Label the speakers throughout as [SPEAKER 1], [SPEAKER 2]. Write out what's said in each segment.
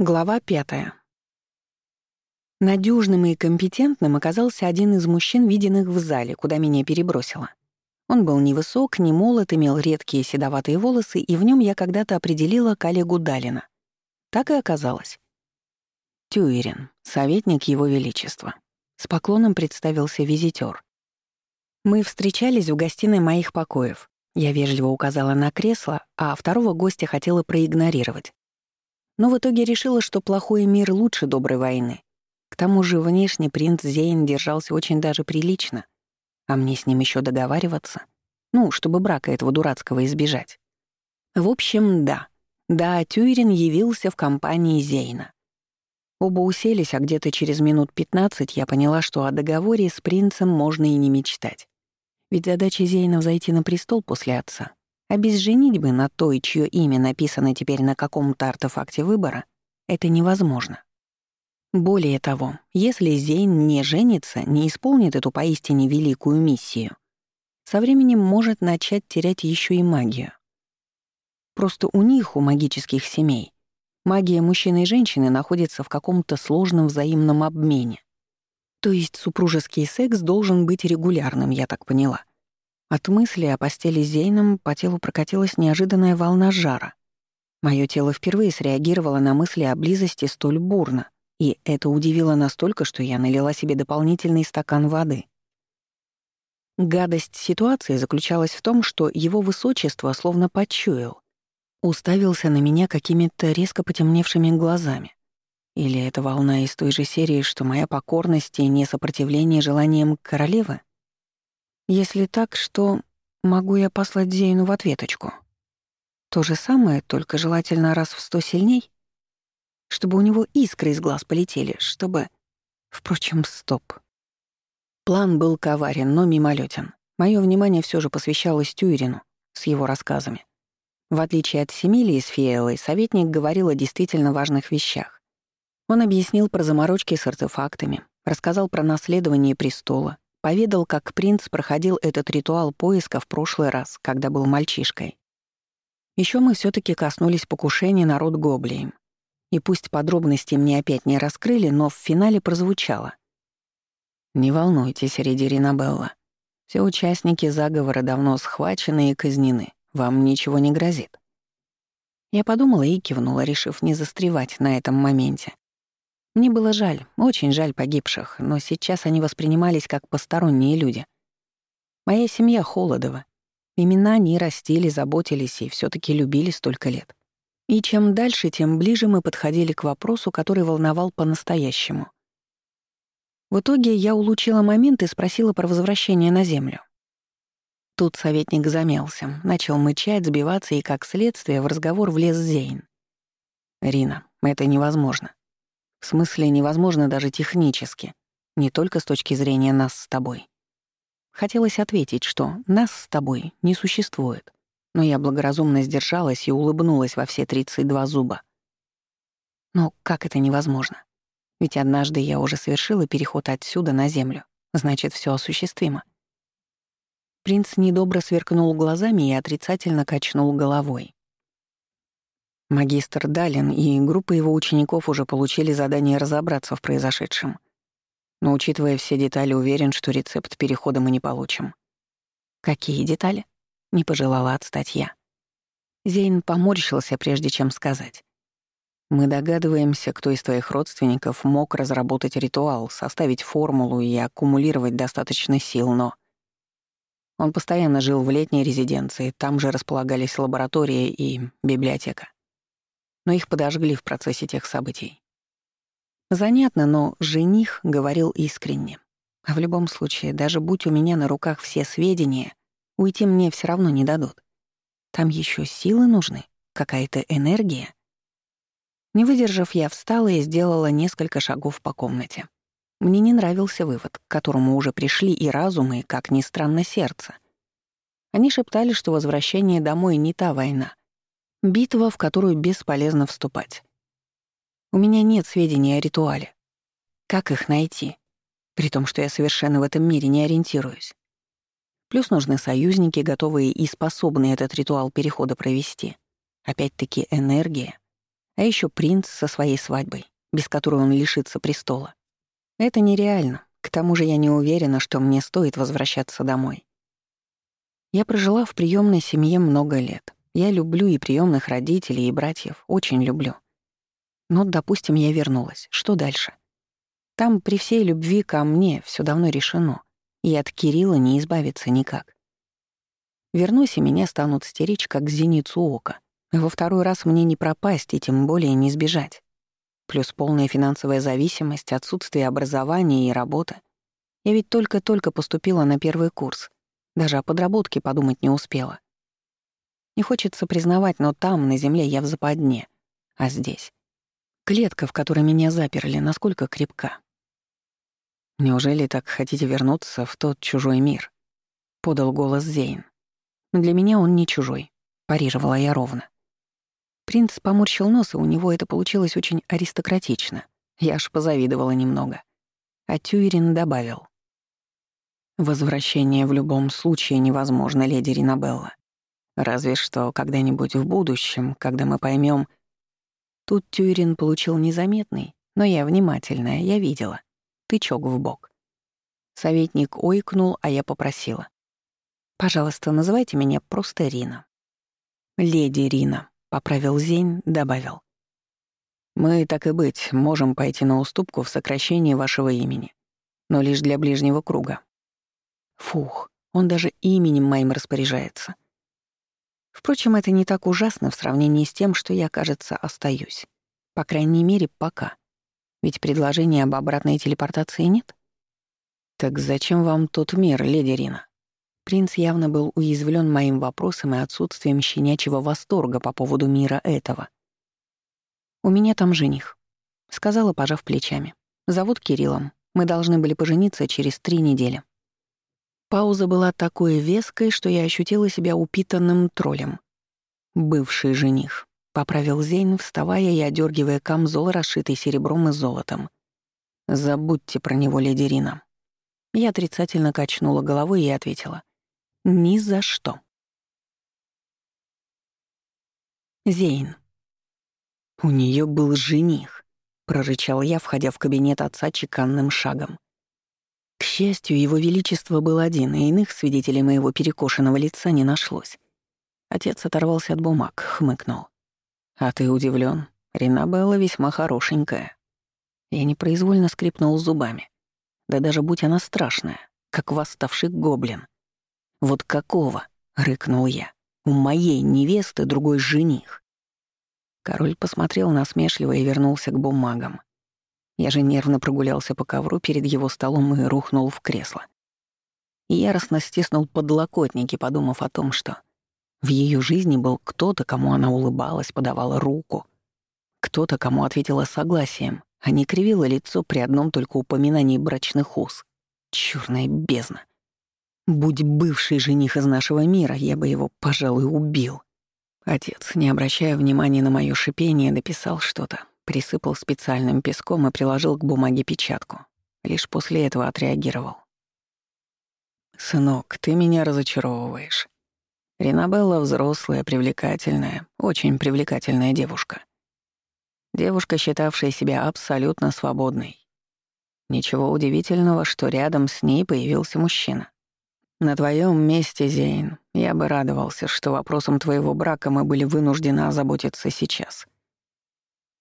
[SPEAKER 1] Глава пятая. Надежным и компетентным оказался один из мужчин, виденных в зале, куда меня перебросило. Он был невысок, не молод, имел редкие седоватые волосы, и в нем я когда-то определила коллегу Далина. Так и оказалось. Тюерин, советник Его Величества. С поклоном представился визитер. Мы встречались в гостиной моих покоев. Я вежливо указала на кресло, а второго гостя хотела проигнорировать но в итоге решила, что плохой мир лучше доброй войны. К тому же внешне принц Зейн держался очень даже прилично, а мне с ним еще договариваться, ну, чтобы брака этого дурацкого избежать. В общем, да. Да, Тюрин явился в компании Зейна. Оба уселись, а где-то через минут пятнадцать я поняла, что о договоре с принцем можно и не мечтать. Ведь задача Зейна — взойти на престол после отца. А без женитьбы на той, чье имя написано теперь на каком-то артефакте выбора, это невозможно. Более того, если Зейн не женится, не исполнит эту поистине великую миссию, со временем может начать терять еще и магию. Просто у них, у магических семей, магия мужчины и женщины находится в каком-то сложном взаимном обмене. То есть супружеский секс должен быть регулярным, я так поняла. От мысли о постели Зейном по телу прокатилась неожиданная волна жара. Моё тело впервые среагировало на мысли о близости столь бурно, и это удивило настолько, что я налила себе дополнительный стакан воды. Гадость ситуации заключалась в том, что его высочество словно почуял, уставился на меня какими-то резко потемневшими глазами. Или это волна из той же серии, что моя покорность и несопротивление желаниям королевы? Если так, что могу я послать Зейну в ответочку? То же самое, только желательно раз в сто сильней? Чтобы у него искры из глаз полетели, чтобы... Впрочем, стоп. План был коварен, но мимолетен. Мое внимание все же посвящалось Тюрину с его рассказами. В отличие от Семилии с Фиэлой, советник говорил о действительно важных вещах. Он объяснил про заморочки с артефактами, рассказал про наследование престола, Поведал, как принц проходил этот ритуал поиска в прошлый раз, когда был мальчишкой. Еще мы все таки коснулись покушения на род Гоблием. И пусть подробности мне опять не раскрыли, но в финале прозвучало. «Не волнуйтесь, Риди Ринабелла. Все участники заговора давно схвачены и казнены. Вам ничего не грозит». Я подумала и кивнула, решив не застревать на этом моменте. Мне было жаль, очень жаль погибших, но сейчас они воспринимались как посторонние люди. Моя семья Холодова. Именно они растили, заботились и все таки любили столько лет. И чем дальше, тем ближе мы подходили к вопросу, который волновал по-настоящему. В итоге я улучила момент и спросила про возвращение на Землю. Тут советник замялся, начал мычать, сбиваться, и, как следствие, в разговор влез Зейн. «Рина, это невозможно. В смысле, невозможно даже технически, не только с точки зрения нас с тобой. Хотелось ответить, что нас с тобой не существует, но я благоразумно сдержалась и улыбнулась во все 32 зуба. Но как это невозможно? Ведь однажды я уже совершила переход отсюда на землю, значит, все осуществимо. Принц недобро сверкнул глазами и отрицательно качнул головой. Магистр Далин и группа его учеников уже получили задание разобраться в произошедшем. Но, учитывая все детали, уверен, что рецепт перехода мы не получим. «Какие детали?» — не пожелала отстать я. Зейн поморщился, прежде чем сказать. «Мы догадываемся, кто из твоих родственников мог разработать ритуал, составить формулу и аккумулировать достаточно сил, но...» Он постоянно жил в летней резиденции, там же располагались лаборатория и библиотека но их подожгли в процессе тех событий. Занятно, но жених говорил искренне. А в любом случае, даже будь у меня на руках все сведения, уйти мне все равно не дадут. Там еще силы нужны, какая-то энергия. Не выдержав, я встала и сделала несколько шагов по комнате. Мне не нравился вывод, к которому уже пришли и разум, и, как ни странно, сердце. Они шептали, что возвращение домой не та война, Битва, в которую бесполезно вступать. У меня нет сведений о ритуале. Как их найти? При том, что я совершенно в этом мире не ориентируюсь. Плюс нужны союзники, готовые и способные этот ритуал перехода провести. Опять-таки энергия. А еще принц со своей свадьбой, без которой он лишится престола. Это нереально. К тому же я не уверена, что мне стоит возвращаться домой. Я прожила в приемной семье много лет. Я люблю и приемных родителей, и братьев, очень люблю. Но, допустим, я вернулась. Что дальше? Там при всей любви ко мне все давно решено, и от Кирилла не избавиться никак. Вернусь, и меня станут стеречь, как зеницу ока. Во второй раз мне не пропасть и тем более не сбежать. Плюс полная финансовая зависимость, отсутствие образования и работы. Я ведь только-только поступила на первый курс. Даже о подработке подумать не успела. Не хочется признавать, но там, на земле, я в западне. А здесь? Клетка, в которой меня заперли, насколько крепка. «Неужели так хотите вернуться в тот чужой мир?» — подал голос Зейн. «Для меня он не чужой», — парировала я ровно. Принц поморщил нос, и у него это получилось очень аристократично. Я аж позавидовала немного. А Тюрин добавил. «Возвращение в любом случае невозможно, леди Ринабелла. Разве что когда-нибудь в будущем, когда мы поймем. Тут Тюрин получил незаметный, но я внимательная, я видела тычок в бок. Советник ойкнул, а я попросила. «Пожалуйста, называйте меня просто Рина». «Леди Рина», — поправил Зейн, добавил. «Мы, так и быть, можем пойти на уступку в сокращении вашего имени, но лишь для ближнего круга». Фух, он даже именем моим распоряжается. Впрочем, это не так ужасно в сравнении с тем, что я, кажется, остаюсь. По крайней мере, пока. Ведь предложения об обратной телепортации нет. Так зачем вам тот мир, леди Рина? Принц явно был уязвлен моим вопросом и отсутствием щенячьего восторга по поводу мира этого. «У меня там жених», — сказала, пожав плечами. «Зовут Кириллом. Мы должны были пожениться через три недели». Пауза была такой веской, что я ощутила себя упитанным троллем. Бывший жених. Поправил Зейн, вставая и одергивая камзол, расшитый серебром и золотом. «Забудьте про него, леди Рина». Я отрицательно качнула головой и ответила. «Ни за что». Зейн. «У нее был жених», — прорычал я, входя в кабинет отца чеканным шагом. К счастью, его величество был один, и иных свидетелей моего перекошенного лица не нашлось. Отец оторвался от бумаг, хмыкнул. «А ты удивлен? Ринабелла весьма хорошенькая». Я непроизвольно скрипнул зубами. Да даже будь она страшная, как восставший гоблин. «Вот какого?» — рыкнул я. «У моей невесты другой жених». Король посмотрел насмешливо и вернулся к бумагам. Я же нервно прогулялся по ковру перед его столом и рухнул в кресло. Яростно стиснул подлокотники, подумав о том, что в ее жизни был кто-то, кому она улыбалась, подавала руку. Кто-то, кому ответила согласием, а не кривила лицо при одном только упоминании брачных уз. Чёрная бездна. Будь бывший жених из нашего мира, я бы его, пожалуй, убил. Отец, не обращая внимания на моё шипение, дописал что-то, присыпал специальным песком и приложил к бумаге печатку. Лишь после этого отреагировал. «Сынок, ты меня разочаровываешь. Ринабелла взрослая, привлекательная, очень привлекательная девушка. Девушка, считавшая себя абсолютно свободной. Ничего удивительного, что рядом с ней появился мужчина. На твоем месте, Зейн, я бы радовался, что вопросом твоего брака мы были вынуждены озаботиться сейчас.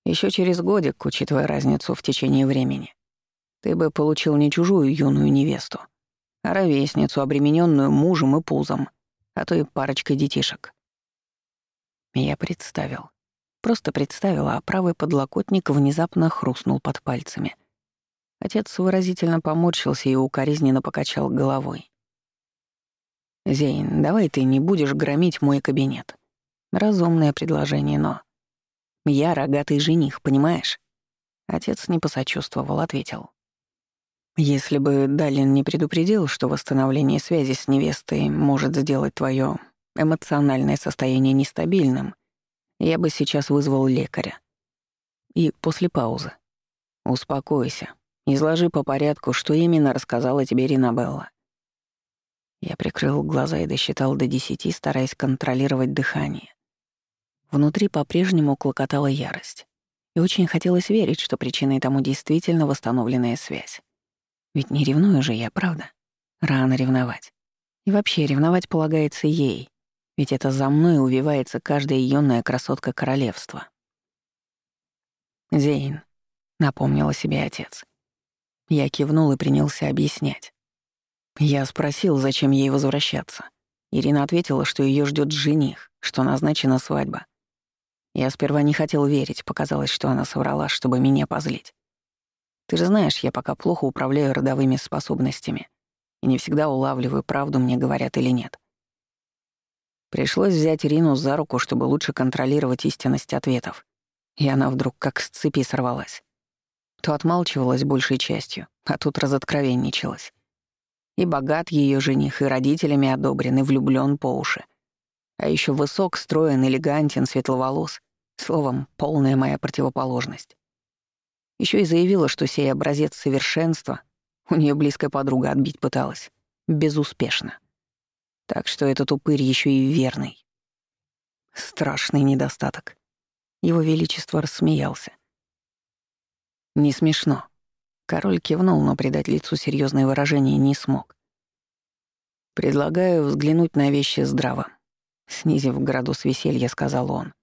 [SPEAKER 1] Еще через годик, учитывая разницу в течение времени, ты бы получил не чужую юную невесту, а ровесницу, обремененную мужем и пузом — а то и парочкой детишек. Я представил. Просто представил, а правый подлокотник внезапно хрустнул под пальцами. Отец выразительно поморщился и укоризненно покачал головой. «Зейн, давай ты не будешь громить мой кабинет. Разумное предложение, но... Я рогатый жених, понимаешь?» Отец не посочувствовал, ответил. Если бы Далин не предупредил, что восстановление связи с невестой может сделать твое эмоциональное состояние нестабильным, я бы сейчас вызвал лекаря. И после паузы. Успокойся. Изложи по порядку, что именно рассказала тебе Ринабелла. Я прикрыл глаза и досчитал до десяти, стараясь контролировать дыхание. Внутри по-прежнему клокотала ярость. И очень хотелось верить, что причиной тому действительно восстановленная связь. Ведь не ревную же я, правда? Рано ревновать. И вообще ревновать полагается ей, ведь это за мной увивается каждая юная красотка королевства. «Зейн», — напомнила себе отец. Я кивнул и принялся объяснять. Я спросил, зачем ей возвращаться. Ирина ответила, что ее ждет жених, что назначена свадьба. Я сперва не хотел верить, показалось, что она соврала, чтобы меня позлить. Ты же знаешь, я пока плохо управляю родовыми способностями и не всегда улавливаю, правду мне говорят или нет. Пришлось взять Ирину за руку, чтобы лучше контролировать истинность ответов. И она вдруг как с цепи сорвалась. То отмалчивалась большей частью, а тут разоткровенничалась. И богат ее жених, и родителями одобрен, и влюблен по уши. А еще высок, строен, элегантен, светловолос. Словом, полная моя противоположность. Еще и заявила, что сей образец совершенства у нее близкая подруга отбить пыталась. Безуспешно. Так что этот упырь еще и верный. Страшный недостаток. Его Величество рассмеялся. Не смешно. Король кивнул, но придать лицу серьезное выражение не смог. «Предлагаю взглянуть на вещи здраво», — снизив градус веселья, сказал он.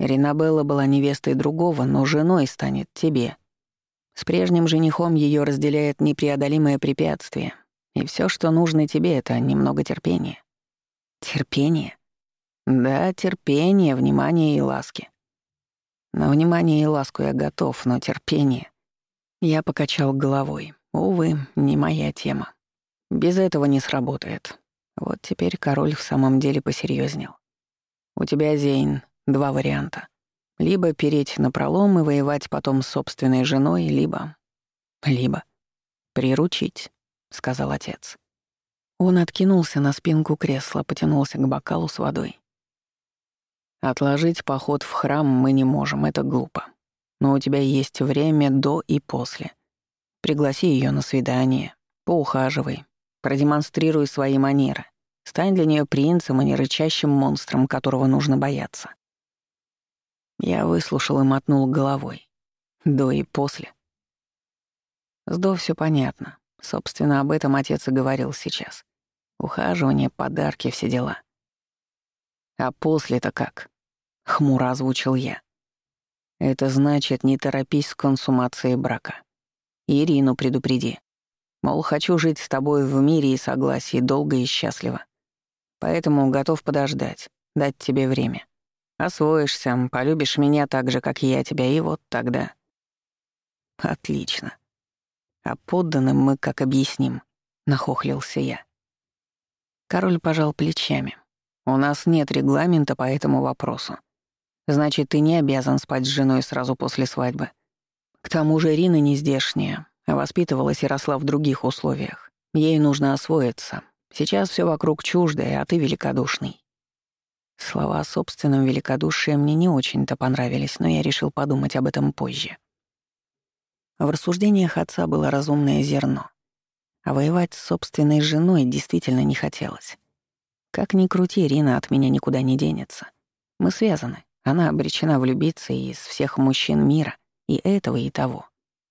[SPEAKER 1] «Ринабелла была невестой другого, но женой станет тебе. С прежним женихом ее разделяет непреодолимое препятствие, и все, что нужно тебе, это немного терпения». «Терпение?» «Да, терпение, внимание и ласки. На внимание и ласку я готов, но терпение я покачал головой. Увы, не моя тема. Без этого не сработает. Вот теперь король в самом деле посерьезнел. У тебя, Зейн, два варианта. Либо переть на пролом и воевать потом с собственной женой, либо... Либо... «Приручить», — сказал отец. Он откинулся на спинку кресла, потянулся к бокалу с водой. «Отложить поход в храм мы не можем, это глупо но у тебя есть время до и после. Пригласи ее на свидание, поухаживай, продемонстрируй свои манеры. Стань для нее принцем, а не рычащим монстром, которого нужно бояться. Я выслушал и мотнул головой. До и после. С до все понятно. Собственно, об этом отец и говорил сейчас. Ухаживание, подарки, все дела. А после-то как? Хмуро озвучил я. Это значит, не торопись с консумацией брака. Ирину предупреди. Мол, хочу жить с тобой в мире и согласии долго и счастливо. Поэтому готов подождать, дать тебе время. Освоишься, полюбишь меня так же, как я тебя, и вот тогда. Отлично. А подданным мы как объясним, нахохлился я. Король пожал плечами. У нас нет регламента по этому вопросу. Значит, ты не обязан спать с женой сразу после свадьбы. К тому же Ирина не здешняя, а воспитывалась и росла в других условиях. Ей нужно освоиться. Сейчас все вокруг чуждое, а ты великодушный. Слова о собственном великодушии мне не очень-то понравились, но я решил подумать об этом позже. В рассуждениях отца было разумное зерно. А воевать с собственной женой действительно не хотелось. Как ни крути, Ирина от меня никуда не денется. Мы связаны. Она обречена влюбиться из всех мужчин мира, и этого, и того.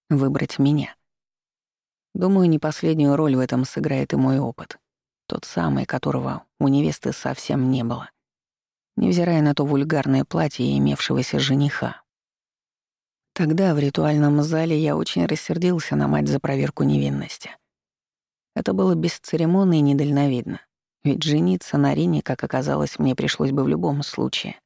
[SPEAKER 1] Выбрать меня. Думаю, не последнюю роль в этом сыграет и мой опыт. Тот самый, которого у невесты совсем не было. Невзирая на то вульгарное платье имевшегося жениха. Тогда в ритуальном зале я очень рассердился на мать за проверку невинности. Это было бесцеремонно и недальновидно, ведь жениться на Рине, как оказалось, мне пришлось бы в любом случае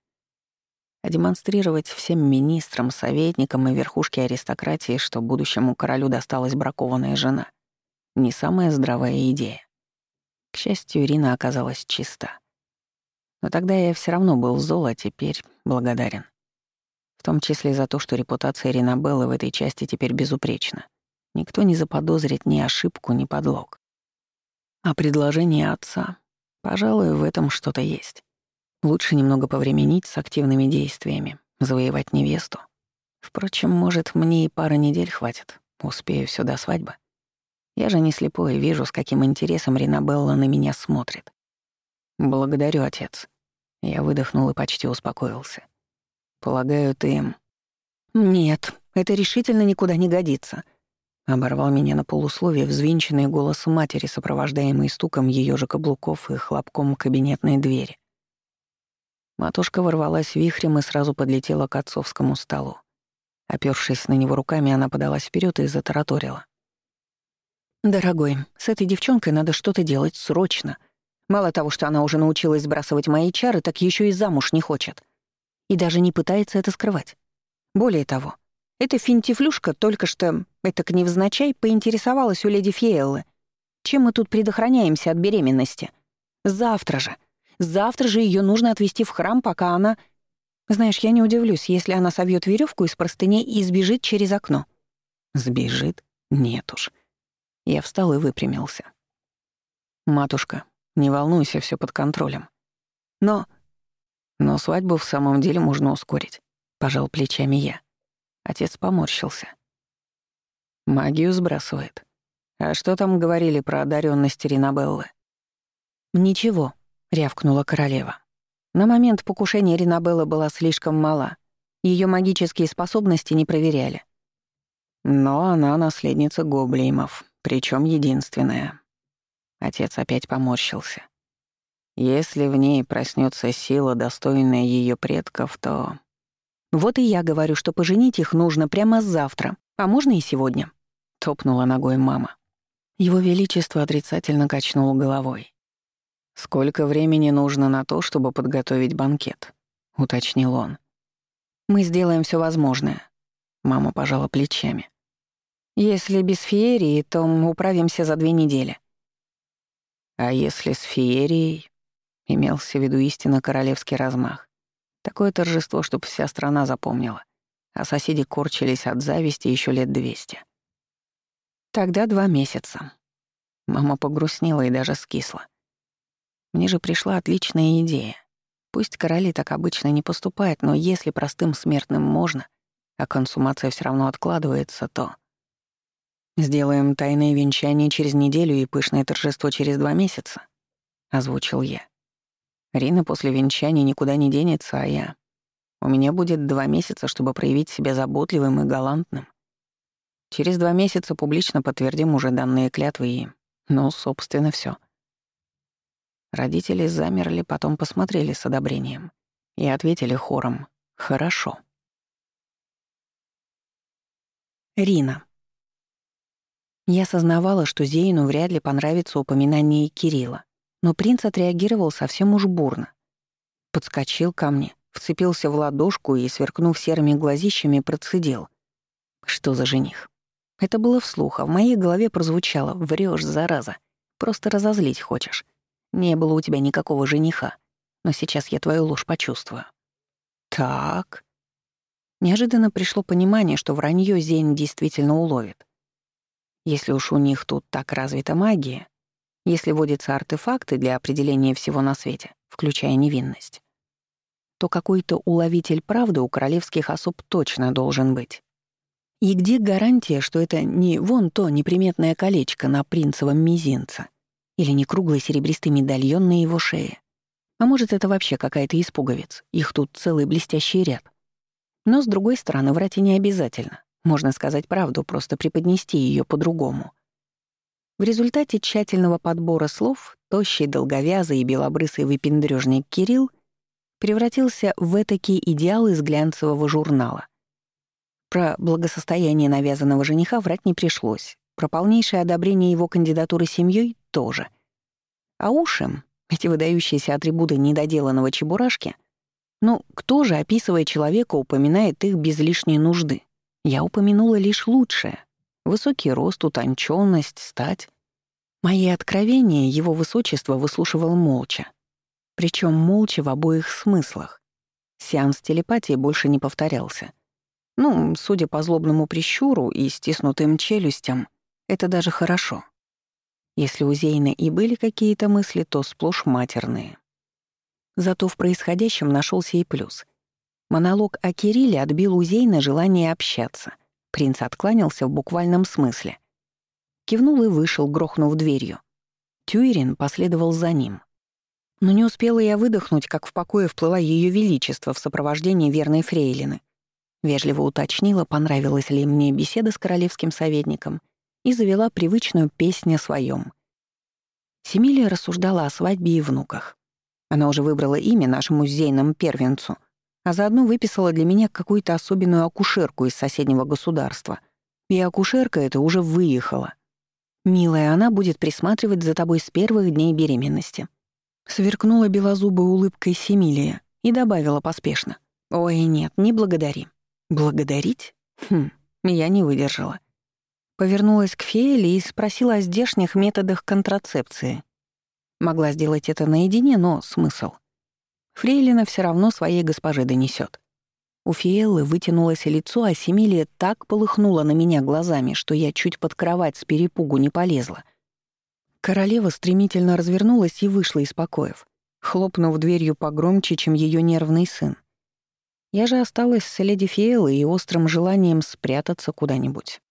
[SPEAKER 1] а демонстрировать всем министрам, советникам и верхушке аристократии, что будущему королю досталась бракованная жена. Не самая здравая идея. К счастью, Ирина оказалась чиста. Но тогда я все равно был зол, а теперь благодарен. В том числе за то, что репутация Ринабеллы в этой части теперь безупречна. Никто не заподозрит ни ошибку, ни подлог. А предложение отца, пожалуй, в этом что-то есть. Лучше немного повременить с активными действиями, завоевать невесту. Впрочем, может, мне и пара недель хватит. Успею все до свадьбы. Я же не слепой и вижу, с каким интересом Ринабелла на меня смотрит. Благодарю, отец. Я выдохнул и почти успокоился. Полагаю, ты... «Нет, это решительно никуда не годится», — оборвал меня на полусловие взвинченный голос матери, сопровождаемый стуком ее же каблуков и хлопком кабинетной двери. Матушка ворвалась вихрем и сразу подлетела к отцовскому столу. Опёршись на него руками, она подалась вперед и затараторила. «Дорогой, с этой девчонкой надо что-то делать срочно. Мало того, что она уже научилась сбрасывать мои чары, так еще и замуж не хочет. И даже не пытается это скрывать. Более того, эта финтифлюшка только что, это к невзначай, поинтересовалась у леди Фиэллы. Чем мы тут предохраняемся от беременности? Завтра же. Завтра же ее нужно отвезти в храм, пока она... Знаешь, я не удивлюсь, если она совьет веревку из простыней и сбежит через окно. Сбежит? Нет уж. Я встал и выпрямился. Матушка, не волнуйся, все под контролем. Но... Но свадьбу в самом деле можно ускорить. Пожал плечами я. Отец поморщился. Магию сбрасывает. А что там говорили про одаренность Ринабеллы? Ничего, рявкнула королева. На момент покушения Ринабелла была слишком мала. Ее магические способности не проверяли. Но она наследница гоблеймов, причем единственная. Отец опять поморщился. Если в ней проснется сила, достойная ее предков, то... Вот и я говорю, что поженить их нужно прямо завтра, а можно и сегодня. Топнула ногой мама. Его Величество отрицательно качнул головой. «Сколько времени нужно на то, чтобы подготовить банкет?» — уточнил он. «Мы сделаем все возможное». Мама пожала плечами. «Если без феерии, то мы управимся за две недели». «А если с феерией?» — имелся в виду истинно королевский размах. Такое торжество, чтобы вся страна запомнила, а соседи корчились от зависти еще лет двести. Тогда два месяца. Мама погрустнела и даже скисла. Мне же пришла отличная идея. Пусть короли так обычно не поступают, но если простым смертным можно, а консумация все равно откладывается, то... «Сделаем тайное венчание через неделю и пышное торжество через два месяца», — озвучил я. Рина после венчания никуда не денется, а я... У меня будет два месяца, чтобы проявить себя заботливым и галантным. Через два месяца публично подтвердим уже данные клятвы и... Ну, собственно, все. Родители замерли, потом посмотрели с одобрением и ответили хором «Хорошо». Рина. Я осознавала, что Зейну вряд ли понравится упоминание Кирилла, но принц отреагировал совсем уж бурно. Подскочил ко мне, вцепился в ладошку и, сверкнув серыми глазищами, процедил. Что за жених? Это было вслух, а в моей голове прозвучало «Врёшь, зараза! Просто разозлить хочешь. Не было у тебя никакого жениха, но сейчас я твою ложь почувствую». «Так...» Неожиданно пришло понимание, что вранье Зейн действительно уловит. Если уж у них тут так развита магия, если водятся артефакты для определения всего на свете, включая невинность, то какой-то уловитель правды у королевских особ точно должен быть. И где гарантия, что это не вон то неприметное колечко на принцевом мизинце или не круглый серебристый медальон на его шее? А может, это вообще какая-то испуговец, их тут целый блестящий ряд. Но, с другой стороны, врать и не обязательно. Можно сказать правду, просто преподнести ее по-другому — в результате тщательного подбора слов тощий, долговязый и белобрысый выпендрёжник Кирилл превратился в этакий идеал из глянцевого журнала. Про благосостояние навязанного жениха врать не пришлось, про полнейшее одобрение его кандидатуры семьей тоже. А уши, эти выдающиеся атрибуты недоделанного чебурашки, ну, кто же, описывая человека, упоминает их без лишней нужды? Я упомянула лишь лучшее — Высокий рост, утонченность, стать. Мои откровения его высочество выслушивал молча. Причем молча в обоих смыслах. Сеанс телепатии больше не повторялся. Ну, судя по злобному прищуру и стиснутым челюстям, это даже хорошо. Если у Зейна и были какие-то мысли, то сплошь матерные. Зато в происходящем нашелся и плюс. Монолог о Кирилле отбил у Зейна желание общаться — Принц откланялся в буквальном смысле. Кивнул и вышел, грохнув дверью. Тюирин последовал за ним. Но не успела я выдохнуть, как в покое вплыла Ее Величество в сопровождении верной фрейлины. Вежливо уточнила, понравилась ли мне беседа с королевским советником, и завела привычную песню о своем. Семилия рассуждала о свадьбе и внуках. Она уже выбрала имя нашему музейному первенцу, а заодно выписала для меня какую-то особенную акушерку из соседнего государства. И акушерка эта уже выехала. «Милая, она будет присматривать за тобой с первых дней беременности». Сверкнула белозубой улыбкой Семилия и добавила поспешно. «Ой, нет, не благодари». «Благодарить? Хм, я не выдержала». Повернулась к Фейле и спросила о здешних методах контрацепции. Могла сделать это наедине, но смысл. Фрейлина все равно своей госпоже донесет. У Фиэллы вытянулось лицо, а Семилия так полыхнула на меня глазами, что я чуть под кровать с перепугу не полезла. Королева стремительно развернулась и вышла из покоев, хлопнув дверью погромче, чем ее нервный сын. Я же осталась с леди Фиэллой и острым желанием спрятаться куда-нибудь.